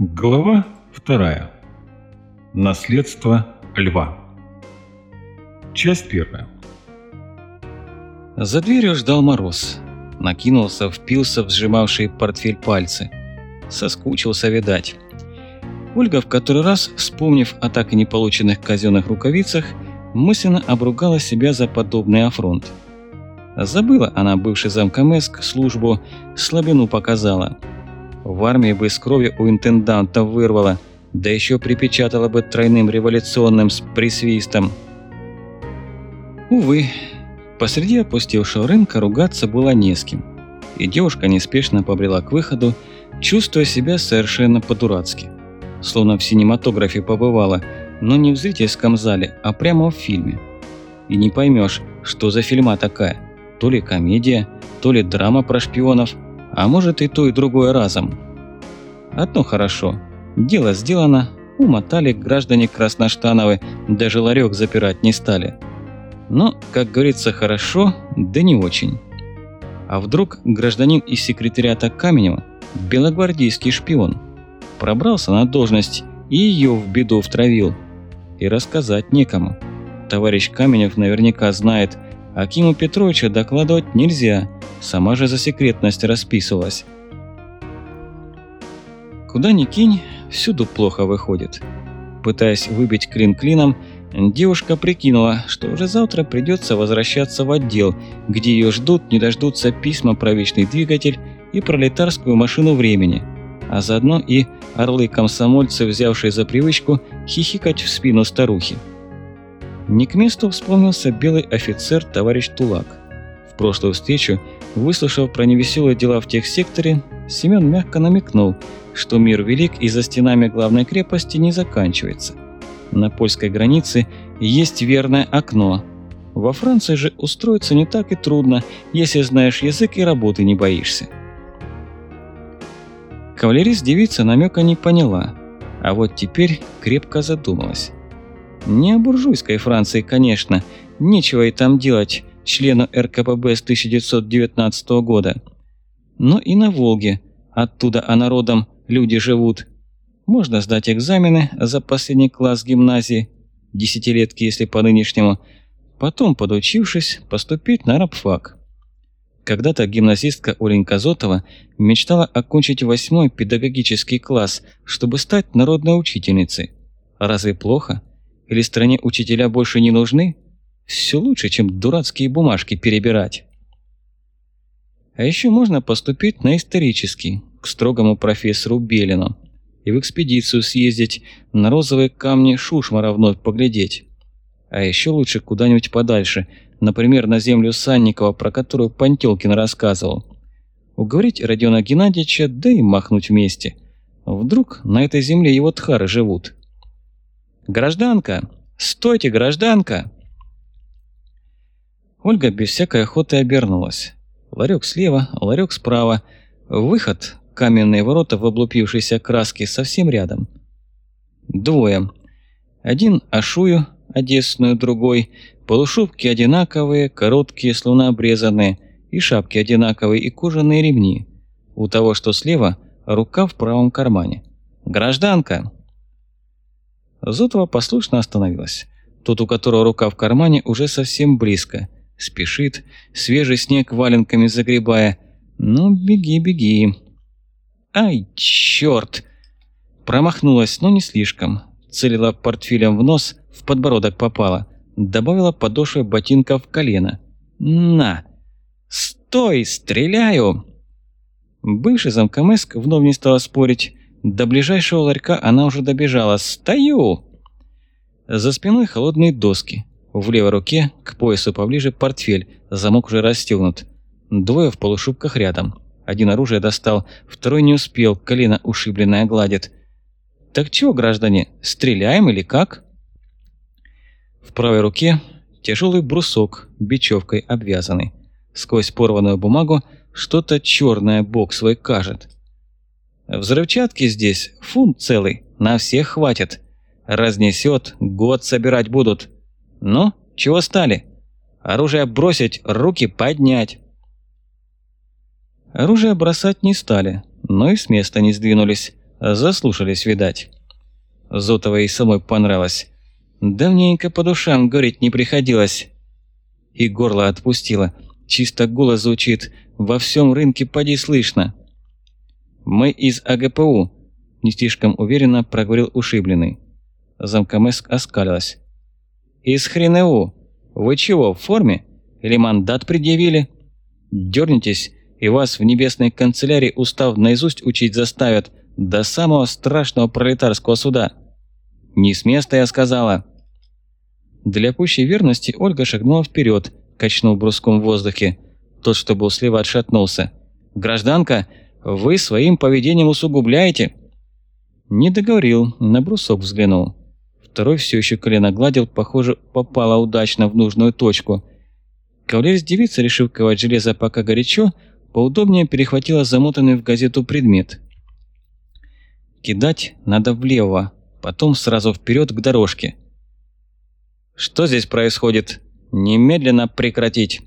Глава вторая. Наследство льва. Часть первая. За дверью ждал мороз. Накинулся, впился в сжимавшие портфель пальцы. Соскучился, видать. Ольга в который раз, вспомнив о так и не полученных казенных рукавицах, мысленно обругала себя за подобный афронт. Забыла она, бывший замкомеск, службу, слабину показала – в армии бы с крови у интенданта вырвало, да еще припечатала бы тройным революционным с присвистом. Увы, посреди опустевшего рынка ругаться было не с кем. И девушка неспешно побрела к выходу, чувствуя себя совершенно по-дурацки. Словно в синематографе побывала, но не в зрительском зале, а прямо в фильме. И не поймешь, что за фильма такая. То ли комедия, то ли драма про шпионов – а может и то, и другое разом. Одно хорошо. Дело сделано, умотали граждане Красноштановы, даже ларек запирать не стали. Но, как говорится, хорошо, да не очень. А вдруг гражданин из секретариата Каменева, белогвардейский шпион, пробрался на должность и ее в беду втравил. И рассказать некому. Товарищ Каменев наверняка знает, Акиму Петровича докладывать нельзя, сама же за секретность расписывалась. Куда ни кинь, всюду плохо выходит. Пытаясь выбить клин клином, девушка прикинула, что уже завтра придется возвращаться в отдел, где ее ждут, не дождутся письма про вечный двигатель и пролетарскую машину времени, а заодно и орлы-комсомольцы, взявшие за привычку хихикать в спину старухи. Не к месту вспомнился белый офицер товарищ Тулак. В прошлую встречу, выслушав про невеселые дела в техсекторе, Семен мягко намекнул, что мир велик и за стенами главной крепости не заканчивается. На польской границе есть верное окно. Во Франции же устроиться не так и трудно, если знаешь язык и работы не боишься. Кавалерист девица намека не поняла, а вот теперь крепко задумалась. Не о буржуйской Франции, конечно, нечего и там делать члену РКПБ с 1919 года. Но и на Волге, оттуда а народом люди живут. Можно сдать экзамены за последний класс гимназии, десятилетки если по нынешнему, потом, подучившись, поступить на рабфак. Когда-то гимназистка Оленька Зотова мечтала окончить восьмой педагогический класс, чтобы стать народной учительницей. Разве плохо? Или стране учителя больше не нужны? Все лучше, чем дурацкие бумажки перебирать. А еще можно поступить на исторический, к строгому профессору Белину, и в экспедицию съездить, на розовые камни Шушмара вновь поглядеть. А еще лучше куда-нибудь подальше, например, на землю Санникова, про которую Пантелкин рассказывал. Уговорить Родиона Геннадьевича, да и махнуть вместе. Вдруг на этой земле его тхары живут. «Гражданка! Стойте, гражданка!» Ольга без всякой охоты обернулась. Ларек слева, ларек справа. Выход, каменные ворота в облупившейся краске совсем рядом. Двое. Один ашую, одесную, другой. Полушубки одинаковые, короткие, словно обрезанные. И шапки одинаковые, и кожаные ремни. У того, что слева, рука в правом кармане. «Гражданка!» Зотова послушно остановилась. Тот, у которого рука в кармане, уже совсем близко. Спешит, свежий снег валенками загребая. «Ну, беги, беги!» «Ай, черт!» Промахнулась, но не слишком. Целила портфелем в нос, в подбородок попала. Добавила подошвой ботинка в колено. «На!» «Стой! Стреляю!» Бывший замкомеск вновь не стала спорить. До ближайшего ларька она уже добежала. «Стою!» За спиной холодные доски. В левой руке, к поясу поближе, портфель. Замок уже расстегнут. Двое в полушубках рядом. Один оружие достал, второй не успел, колено ушибленное гладит. «Так чего, граждане, стреляем или как?» В правой руке тяжелый брусок, бечевкой обвязанный. Сквозь порванную бумагу что-то черное бок свой кажет. Взрывчатки здесь фунт целый, на всех хватит. Разнесет, год собирать будут. Ну, чего стали? Оружие бросить, руки поднять. Оружие бросать не стали, но и с места не сдвинулись. Заслушались, видать. Зотовой и самой понравилось. Давненько по душам говорить не приходилось. И горло отпустило. Чисто голос звучит. Во всем рынке поди слышно. Мы из АГПУ, не слишком уверенно проговорил ушибленный. Замкомеск оскалилась. «Из ХренЭУ! Вы чего, в форме? Или мандат предъявили? Дернитесь, и вас в небесной канцелярии устав наизусть учить заставят до самого страшного пролетарского суда. Не с места я сказала!» Для пущей верности Ольга шагнула вперед, качнув бруском в воздухе. Тот, что был слева, отшатнулся. «Гражданка, вы своим поведением усугубляете!» Не договорил, на брусок взглянул. Второй все еще колено гладил, похоже, попала удачно в нужную точку. Кавалерс-девица, решив ковать железо пока горячо, поудобнее перехватила замотанный в газету предмет. Кидать надо влево, потом сразу вперед к дорожке. «Что здесь происходит? Немедленно прекратить!»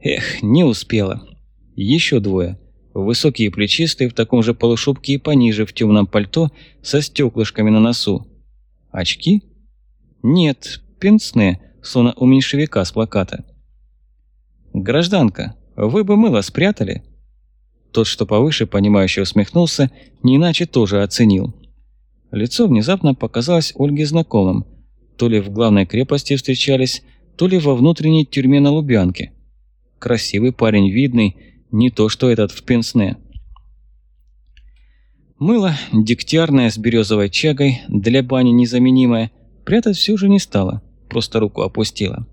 Эх, не успела. Еще двое. Высокие и плечистые, в таком же полушубке и пониже, в темном пальто, со стеклышками на носу. Очки? Нет, пенсне, словно у меньшевика с плаката. «Гражданка, вы бы мыло спрятали?» Тот, что повыше, понимающе усмехнулся, не иначе тоже оценил. Лицо внезапно показалось Ольге знакомым. То ли в главной крепости встречались, то ли во внутренней тюрьме на Лубянке. Красивый парень, видный, не то что этот в пенсне. Мыло, дегтярное с березовой чагой, для бани незаменимое, прятать все же не стала, просто руку опустила.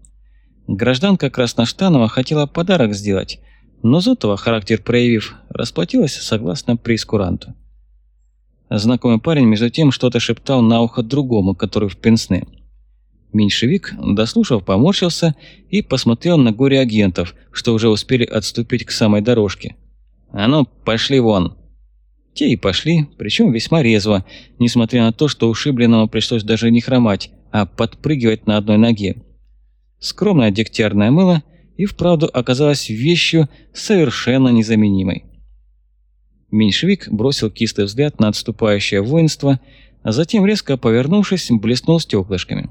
Гражданка Красноштанова хотела подарок сделать, но Зотова, характер проявив, расплатилась согласно прескуранту. Знакомый парень между тем что-то шептал на ухо другому, который в пенсне. Меньшевик, дослушав, поморщился и посмотрел на горе агентов, что уже успели отступить к самой дорожке. «А ну, пошли вон!» Те и пошли, причем весьма резво, несмотря на то, что ушибленному пришлось даже не хромать, а подпрыгивать на одной ноге. Скромное дегтярное мыло и вправду оказалось вещью совершенно незаменимой. Меньшевик бросил кистый взгляд на отступающее воинство, а затем, резко повернувшись, блеснул стеклышками.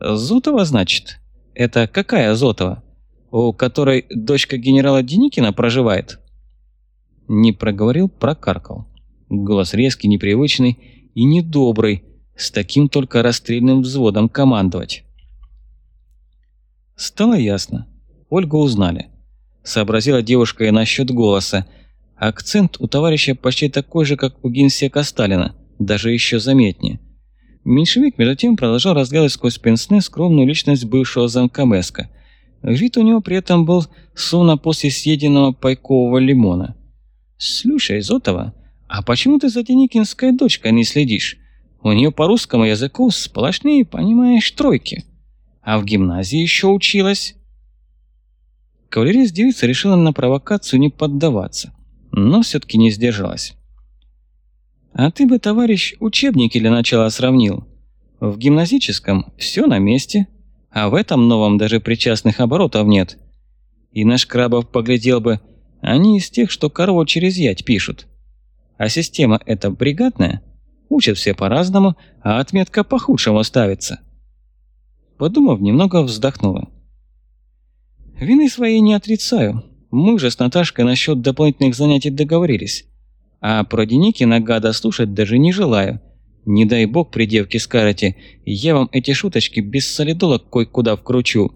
«Зотова, значит? Это какая Зотова? У которой дочка генерала Деникина проживает?» Не проговорил, прокаркал. Голос резкий, непривычный и недобрый, с таким только расстрельным взводом командовать. Стало ясно. Ольгу узнали. Сообразила девушка и насчет голоса. Акцент у товарища почти такой же, как у генсека Сталина, даже еще заметнее. Меньшевик, между тем, продолжал разглядывать сквозь пенсне скромную личность бывшего замкомеска. Вид у него при этом был словно после съеденного пайкового лимона. «Слушай, Зотова, а почему ты за Деникинской дочкой не следишь? У нее по русскому языку сплошные, понимаешь, тройки. А в гимназии еще училась». Кавалерист девица решила на провокацию не поддаваться, но все-таки не сдержалась. «А ты бы, товарищ, учебники для начала сравнил. В гимназическом все на месте, а в этом новом даже причастных оборотов нет. И наш Крабов поглядел бы, они из тех, что корову через ять пишут. А система эта бригадная. Учат все по-разному, а отметка по-худшему ставится. Подумав, немного вздохнула. Вины своей не отрицаю. Мы же с Наташкой насчет дополнительных занятий договорились. А про Деникина гада слушать даже не желаю. Не дай бог при девке скажете, я вам эти шуточки без солидолок кое-куда вкручу.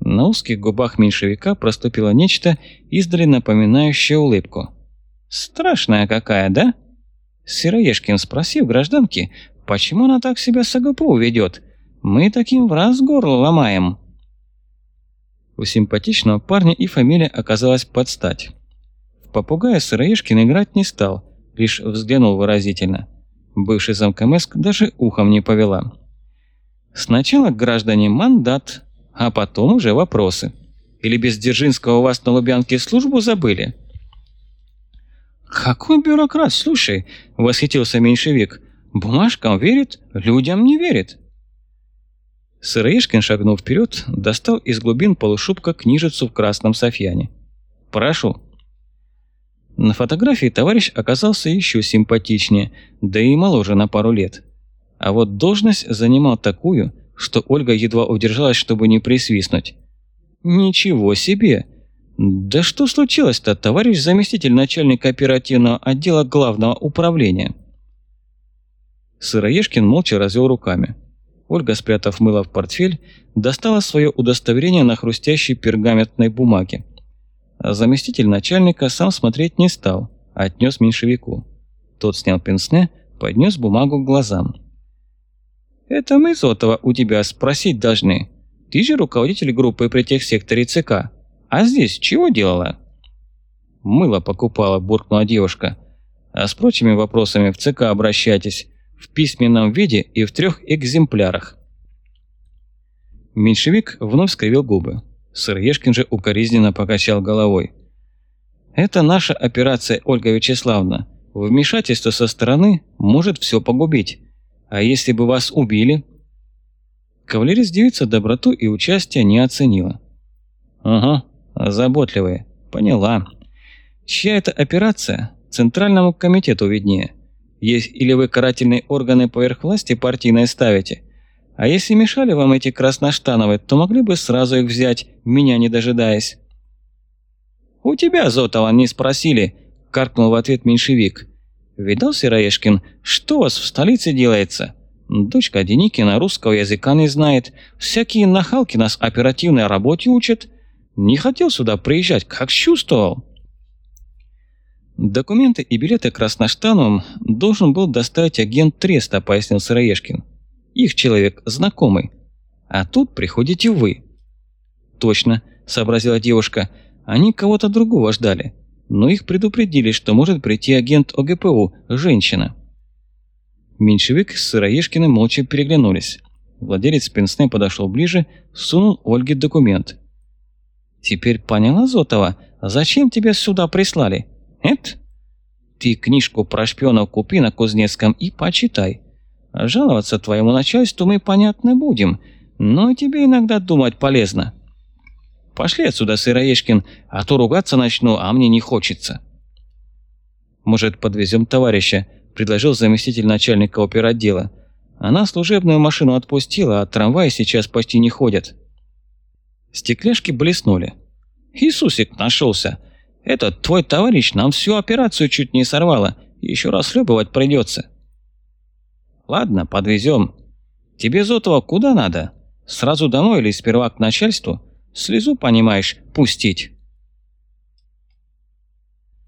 На узких губах меньшевика проступило нечто, издали напоминающее улыбку. «Страшная какая, да?» Сыроежкин спросил гражданки, почему она так себя с АГПУ ведет. Мы таким в раз горло ломаем. У симпатичного парня и фамилия оказалась под стать. Попугая Сыроежкин играть не стал, лишь взглянул выразительно. Бывший замкомеск даже ухом не повела. Сначала граждане мандат, а потом уже вопросы. Или без Дзержинского у вас на Лубянке службу забыли?» «Какой бюрократ, слушай!» – восхитился меньшевик. «Бумажкам верит, людям не верит». Сыроежкин, шагнув вперед, достал из глубин полушубка книжицу в красном софьяне. «Прошу». На фотографии товарищ оказался еще симпатичнее, да и моложе на пару лет. А вот должность занимал такую, что Ольга едва удержалась, чтобы не присвистнуть. «Ничего себе! Да что случилось-то, товарищ заместитель начальника оперативного отдела главного управления?» Сыроежкин молча развел руками. Ольга, спрятав мыло в портфель, достала свое удостоверение на хрустящей пергаментной бумаге. Заместитель начальника сам смотреть не стал, а отнес меньшевику. Тот снял пенсне, поднес бумагу к глазам. «Это мы, Зотова, у тебя спросить должны. Ты же руководитель группы при техсекторе ЦК. А здесь чего делала?» «Мыло покупала», – буркнула девушка. «А с прочими вопросами в ЦК обращайтесь. В письменном виде и в трех экземплярах». Меньшевик вновь скривил губы. Сыроежкин же укоризненно покачал головой. «Это наша операция, Ольга Вячеславовна. Вмешательство со стороны может все погубить. А если бы вас убили?» Кавалерист девица доброту и участие не оценила. «Ага, заботливая. Поняла. Чья это операция? Центральному комитету виднее. Есть или вы карательные органы поверх власти партийной ставите, а если мешали вам эти красноштановые, то могли бы сразу их взять, меня не дожидаясь». «У тебя, Зотова, не спросили», – каркнул в ответ меньшевик. «Видал, Сыроежкин, что у вас в столице делается? Дочка Деникина русского языка не знает, всякие нахалки нас оперативной работе учат. Не хотел сюда приезжать, как чувствовал». «Документы и билеты Красноштановым должен был доставить агент Треста», – пояснил Сыроежкин. Их человек знакомый. А тут приходите вы. Точно, сообразила девушка. Они кого-то другого ждали. Но их предупредили, что может прийти агент ОГПУ, женщина. Меньшевик с Сыроежкиным молча переглянулись. Владелец пенсне подошел ближе, сунул Ольге документ. «Теперь поняла, Зотова, зачем тебя сюда прислали? Эт? Ты книжку про шпионов купи на Кузнецком и почитай. Жаловаться твоему начальству мы, понятно, будем, но тебе иногда думать полезно. Пошли отсюда, Сыроежкин, а то ругаться начну, а мне не хочется. Может, подвезем товарища, предложил заместитель начальника оперотдела. Она служебную машину отпустила, а трамваи сейчас почти не ходят. Стекляшки блеснули. Иисусик нашелся. Этот твой товарищ нам всю операцию чуть не сорвало. Еще раз хлебывать придется. Ладно, подвезем. Тебе, Зотова, куда надо? Сразу домой или сперва к начальству? Слезу, понимаешь, пустить.